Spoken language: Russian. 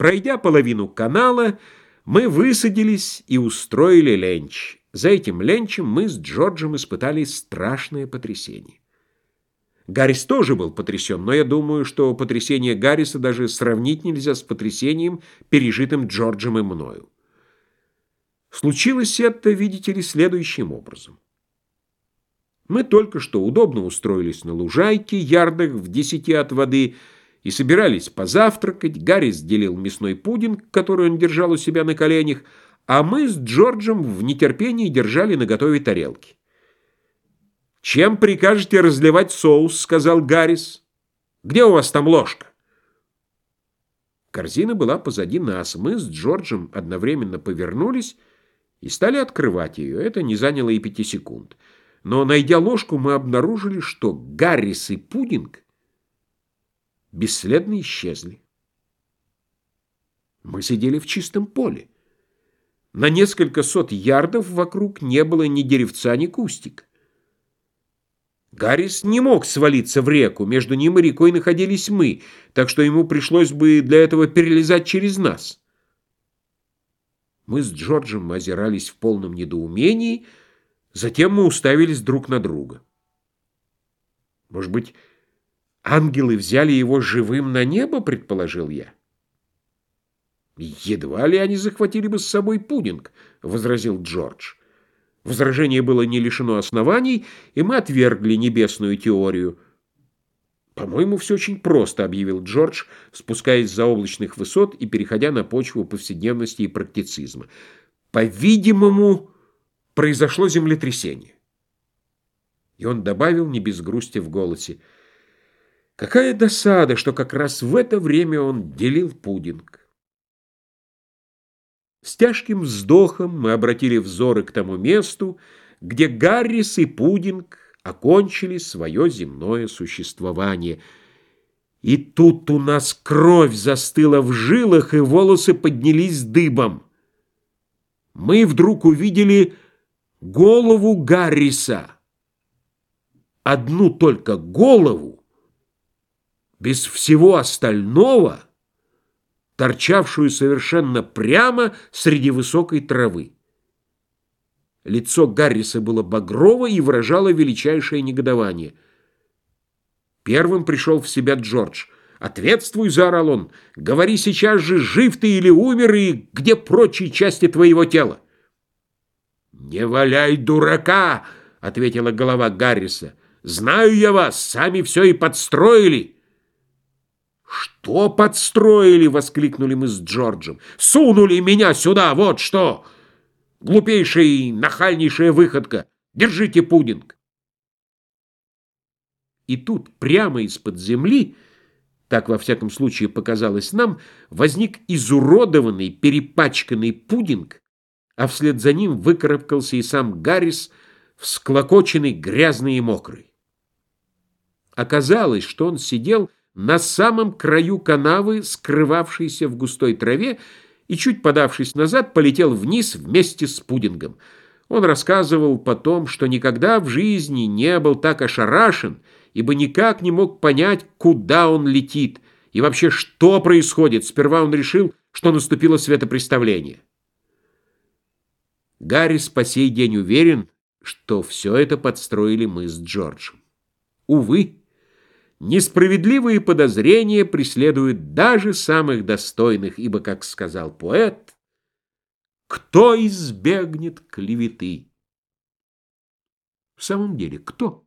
Пройдя половину канала, мы высадились и устроили ленч. За этим ленчем мы с Джорджем испытали страшное потрясение. Гаррис тоже был потрясен, но я думаю, что потрясение Гарриса даже сравнить нельзя с потрясением, пережитым Джорджем и мною. Случилось это, видите ли, следующим образом. Мы только что удобно устроились на лужайке, ярдах в десяти от воды, и собирались позавтракать. Гаррис делил мясной пудинг, который он держал у себя на коленях, а мы с Джорджем в нетерпении держали наготове тарелки. «Чем прикажете разливать соус?» — сказал Гаррис. «Где у вас там ложка?» Корзина была позади нас. Мы с Джорджем одновременно повернулись и стали открывать ее. Это не заняло и пяти секунд. Но, найдя ложку, мы обнаружили, что Гаррис и Пудинг бесследно исчезли. Мы сидели в чистом поле. На несколько сот ярдов вокруг не было ни деревца, ни кустика. Гаррис не мог свалиться в реку, между ним и рекой находились мы, так что ему пришлось бы для этого перелезать через нас. Мы с Джорджем озирались в полном недоумении, Затем мы уставились друг на друга. Может быть, ангелы взяли его живым на небо, предположил я. Едва ли они захватили бы с собой пудинг, возразил Джордж. Возражение было не лишено оснований, и мы отвергли небесную теорию. «По-моему, все очень просто», — объявил Джордж, спускаясь за облачных высот и переходя на почву повседневности и практицизма. «По-видимому...» произошло землетрясение. И он добавил не без грусти в голосе, какая досада, что как раз в это время он делил пудинг. С тяжким вздохом мы обратили взоры к тому месту, где Гаррис и Пудинг окончили свое земное существование. И тут у нас кровь застыла в жилах, и волосы поднялись дыбом. Мы вдруг увидели голову Гарриса. Одну только голову, без всего остального, торчавшую совершенно прямо среди высокой травы. Лицо Гарриса было багрово и выражало величайшее негодование. Первым пришел в себя Джордж. «Ответствуй!» — заорал он. «Говори сейчас же, жив ты или умер, и где прочие части твоего тела?» «Не валяй дурака!» — ответила голова Гарриса. «Знаю я вас, сами все и подстроили!» «Что подстроили?» — воскликнули мы с Джорджем. «Сунули меня сюда, вот что! Глупейшая и нахальнейшая выходка! Держите пудинг!» И тут прямо из-под земли, так во всяком случае показалось нам, возник изуродованный, перепачканный пудинг, а вслед за ним выкарабкался и сам Гаррис, всклокоченный, грязный и мокрый. Оказалось, что он сидел на самом краю канавы, скрывавшейся в густой траве, и, чуть подавшись назад, полетел вниз вместе с пудингом. Он рассказывал потом, что никогда в жизни не был так ошарашен, ибо никак не мог понять, куда он летит, и вообще, что происходит. Сперва он решил, что наступило светопреставление. Гаррис по сей день уверен, что все это подстроили мы с Джорджем. Увы, несправедливые подозрения преследуют даже самых достойных, ибо, как сказал поэт, «Кто избегнет клеветы?» В самом деле, кто?